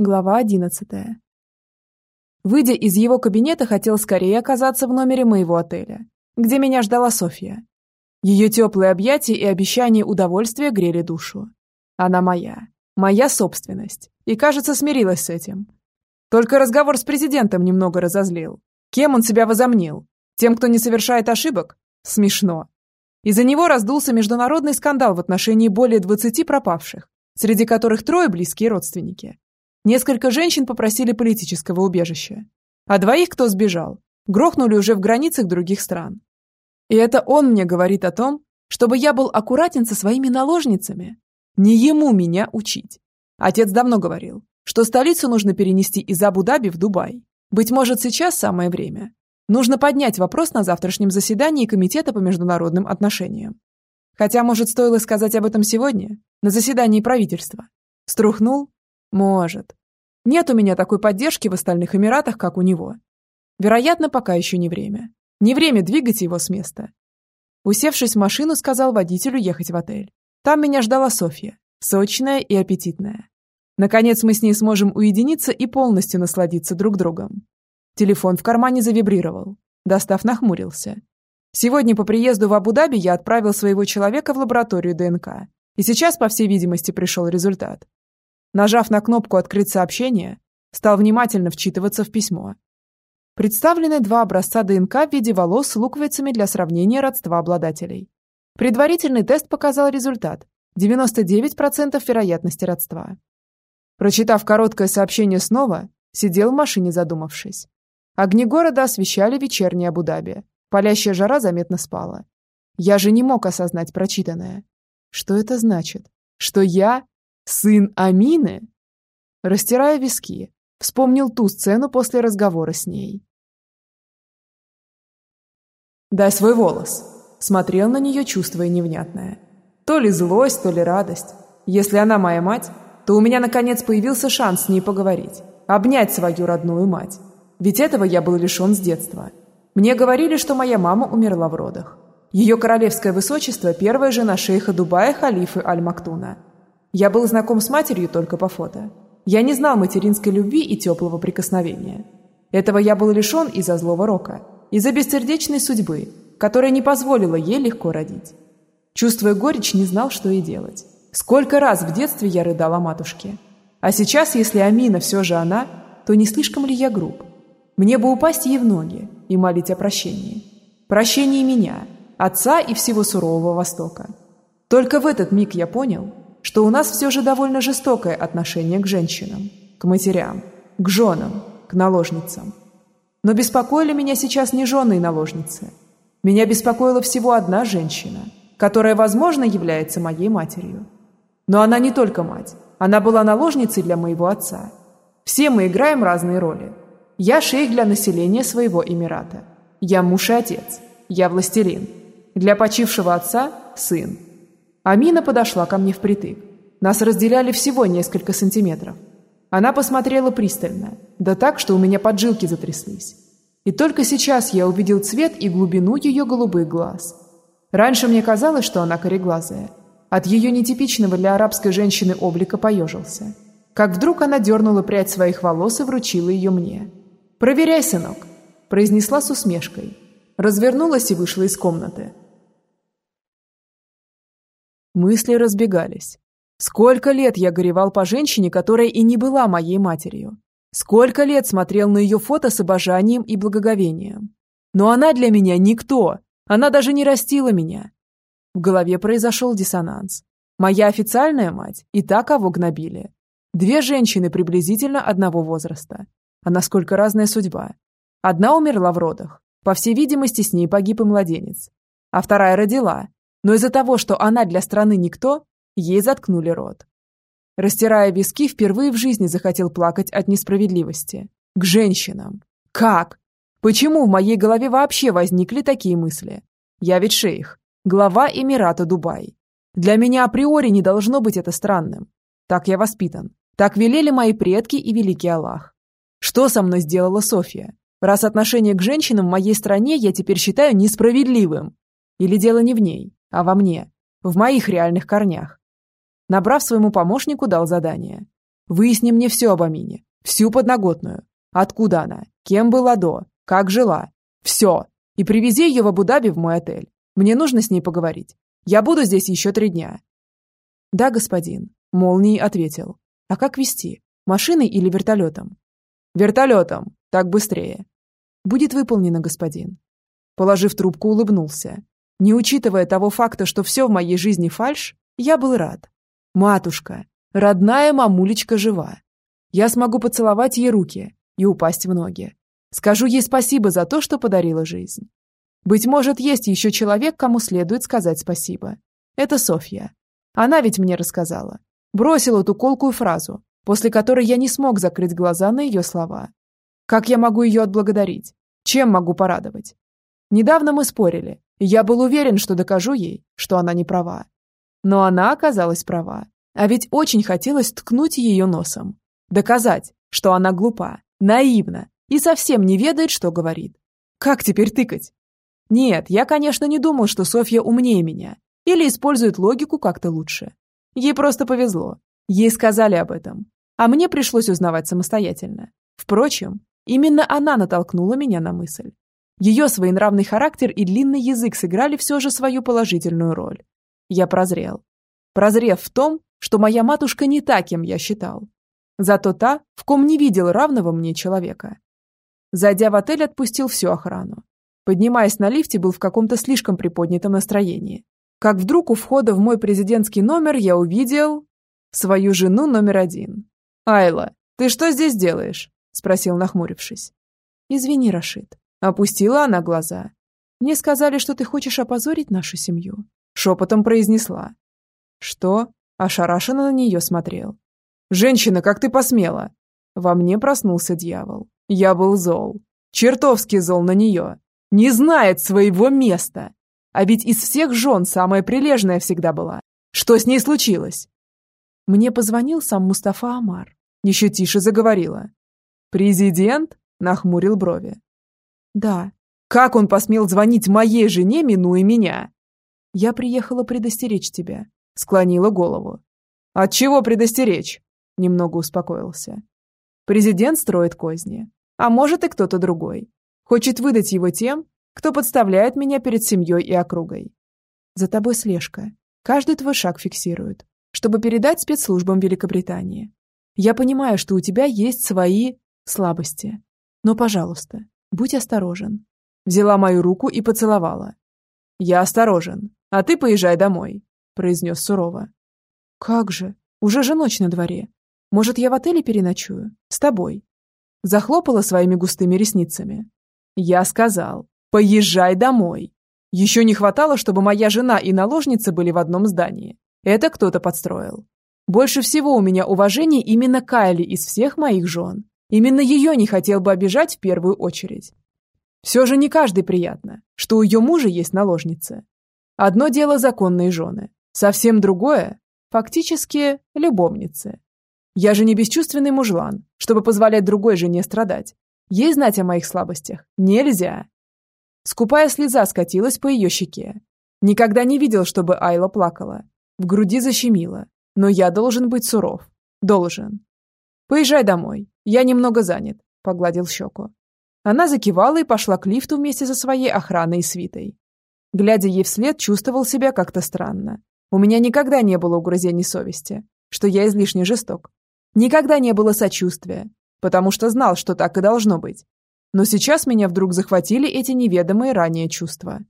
Глава одиннадцатая. Выйдя из его кабинета, хотел скорее оказаться в номере моего отеля, где меня ждала Софья. Ее теплые объятия и обещания удовольствия грели душу. Она моя, моя собственность, и, кажется, смирилась с этим. Только разговор с президентом немного разозлил. Кем он себя возомнил? Тем, кто не совершает ошибок? Смешно. Из-за него раздулся международный скандал в отношении более 20 пропавших, среди которых трое близкие родственники. Несколько женщин попросили политического убежища. А двоих, кто сбежал, грохнули уже в границах других стран. И это он мне говорит о том, чтобы я был аккуратен со своими наложницами. Не ему меня учить. Отец давно говорил, что столицу нужно перенести из Абу-Даби в Дубай. Быть может, сейчас самое время. Нужно поднять вопрос на завтрашнем заседании Комитета по международным отношениям. Хотя, может, стоило сказать об этом сегодня, на заседании правительства. Струхнул может. Нет у меня такой поддержки в остальных Эмиратах, как у него. Вероятно, пока еще не время. Не время двигать его с места. Усевшись в машину, сказал водителю ехать в отель. Там меня ждала Софья, сочная и аппетитная. Наконец мы с ней сможем уединиться и полностью насладиться друг другом. Телефон в кармане завибрировал. Достав нахмурился. Сегодня по приезду в Абу-Даби я отправил своего человека в лабораторию ДНК. И сейчас, по всей видимости, пришел результат. Нажав на кнопку «Открыть сообщение», стал внимательно вчитываться в письмо. Представлены два образца ДНК в виде волос с луковицами для сравнения родства обладателей. Предварительный тест показал результат – 99% вероятности родства. Прочитав короткое сообщение снова, сидел в машине задумавшись. Огни города освещали вечернее Абу-Даби. Палящая жара заметно спала. Я же не мог осознать прочитанное. Что это значит? Что я Сын Амины? Растирая виски, вспомнил ту сцену после разговора с ней. «Дай свой волос», — смотрел на нее, чувствуя невнятное. То ли злость, то ли радость. Если она моя мать, то у меня наконец появился шанс с ней поговорить, обнять свою родную мать. Ведь этого я был лишен с детства. Мне говорили, что моя мама умерла в родах. Ее королевское высочество – первая жена шейха Дубая халифы Аль-Мактуна – я был знаком с матерью только по фото. Я не знал материнской любви и теплого прикосновения. Этого я был лишен из-за злого рока, из-за бессердечной судьбы, которая не позволила ей легко родить. Чувствуя горечь, не знал, что и делать. Сколько раз в детстве я рыдал о матушке. А сейчас, если Амина все же она, то не слишком ли я груб? Мне бы упасть ей в ноги и молить о прощении. Прощении меня, отца и всего сурового Востока. Только в этот миг я понял, что у нас все же довольно жестокое отношение к женщинам, к матерям, к женам, к наложницам. Но беспокоили меня сейчас не жены и наложницы. Меня беспокоила всего одна женщина, которая, возможно, является моей матерью. Но она не только мать, она была наложницей для моего отца. Все мы играем разные роли. Я шейх для населения своего Эмирата. Я муж и отец. Я властелин. Для почившего отца – сын. Амина подошла ко мне впритык. Нас разделяли всего несколько сантиметров. Она посмотрела пристально, да так, что у меня поджилки затряслись. И только сейчас я увидел цвет и глубину ее голубых глаз. Раньше мне казалось, что она кореглазая. От ее нетипичного для арабской женщины облика поежился. Как вдруг она дернула прядь своих волос и вручила ее мне. «Проверяй, сынок», – произнесла с усмешкой. Развернулась и вышла из комнаты. Мысли разбегались. Сколько лет я горевал по женщине, которая и не была моей матерью. Сколько лет смотрел на ее фото с обожанием и благоговением. Но она для меня никто. Она даже не растила меня. В голове произошел диссонанс. Моя официальная мать и та, кого гнобили. Две женщины приблизительно одного возраста. А насколько разная судьба. Одна умерла в родах. По всей видимости, с ней погиб и младенец. А вторая родила, но из-за того, что она для страны никто, ей заткнули рот. Растирая виски, впервые в жизни захотел плакать от несправедливости. К женщинам. Как? Почему в моей голове вообще возникли такие мысли? Я ведь шейх, глава Эмирата Дубай. Для меня априори не должно быть это странным. Так я воспитан. Так велели мои предки и великий Аллах. Что со мной сделала Софья? Раз отношение к женщинам в моей стране я теперь считаю несправедливым. Или дело не в ней? А во мне, в моих реальных корнях. Набрав своему помощнику, дал задание. Выясни мне все об Амине. Всю подноготную. Откуда она? Кем была до? Как жила? Все. И привези ее в Абу-Даби в мой отель. Мне нужно с ней поговорить. Я буду здесь еще три дня». «Да, господин», — молнией ответил. «А как вести? Машиной или вертолетом?» «Вертолетом. Так быстрее». «Будет выполнено, господин». Положив трубку, улыбнулся. Не учитывая того факта, что все в моей жизни фальшь, я был рад. Матушка, родная мамулечка жива. Я смогу поцеловать ей руки и упасть в ноги. Скажу ей спасибо за то, что подарила жизнь. Быть может, есть еще человек, кому следует сказать спасибо. Это Софья. Она ведь мне рассказала. Бросила ту колкую фразу, после которой я не смог закрыть глаза на ее слова. Как я могу ее отблагодарить? Чем могу порадовать? Недавно мы спорили, и я был уверен, что докажу ей, что она не права. Но она оказалась права. А ведь очень хотелось ткнуть ее носом. Доказать, что она глупа, наивна и совсем не ведает, что говорит. Как теперь тыкать? Нет, я, конечно, не думал, что Софья умнее меня или использует логику как-то лучше. Ей просто повезло. Ей сказали об этом. А мне пришлось узнавать самостоятельно. Впрочем, именно она натолкнула меня на мысль. Ее своенравный характер и длинный язык сыграли все же свою положительную роль. Я прозрел. Прозрев в том, что моя матушка не та, кем я считал. Зато та, в ком не видел равного мне человека. Зайдя в отель, отпустил всю охрану. Поднимаясь на лифте, был в каком-то слишком приподнятом настроении. Как вдруг у входа в мой президентский номер я увидел... свою жену номер один. «Айла, ты что здесь делаешь?» – спросил, нахмурившись. «Извини, Рашид». Опустила она глаза. «Мне сказали, что ты хочешь опозорить нашу семью». Шепотом произнесла. «Что?» – ошарашенно на нее смотрел. «Женщина, как ты посмела?» Во мне проснулся дьявол. Я был зол. Чертовски зол на нее. Не знает своего места. А ведь из всех жен самая прилежная всегда была. Что с ней случилось? Мне позвонил сам Мустафа Амар. Еще тише заговорила. «Президент?» – нахмурил брови. «Да». «Как он посмел звонить моей жене, минуя меня?» «Я приехала предостеречь тебя», – склонила голову. «От чего предостеречь?» – немного успокоился. «Президент строит козни. А может и кто-то другой. Хочет выдать его тем, кто подставляет меня перед семьей и округой. За тобой слежка. Каждый твой шаг фиксируют, чтобы передать спецслужбам Великобритании. Я понимаю, что у тебя есть свои слабости. Но, пожалуйста, будь осторожен. Взяла мою руку и поцеловала. Я осторожен, а ты поезжай домой, произнес сурово. Как же, уже же ночь на дворе. Может, я в отеле переночую? С тобой. Захлопала своими густыми ресницами. Я сказал, поезжай домой. Еще не хватало, чтобы моя жена и наложница были в одном здании. Это кто-то подстроил. Больше всего у меня уважение именно Кайли из всех моих жен. Именно ее не хотел бы обижать в первую очередь. Все же не каждый приятно, что у ее мужа есть наложница. Одно дело законные жены, совсем другое – фактически любовницы. Я же не бесчувственный мужлан, чтобы позволять другой жене страдать. Ей знать о моих слабостях нельзя. Скупая слеза скатилась по ее щеке. Никогда не видел, чтобы Айла плакала. В груди защемило. Но я должен быть суров. Должен. Поезжай домой. Я немного занят. Погладил щеку. Она закивала и пошла к лифту вместе со своей охраной и свитой. Глядя ей вслед, чувствовал себя как-то странно. У меня никогда не было угрызений совести, что я излишне жесток. Никогда не было сочувствия, потому что знал, что так и должно быть. Но сейчас меня вдруг захватили эти неведомые ранее чувства.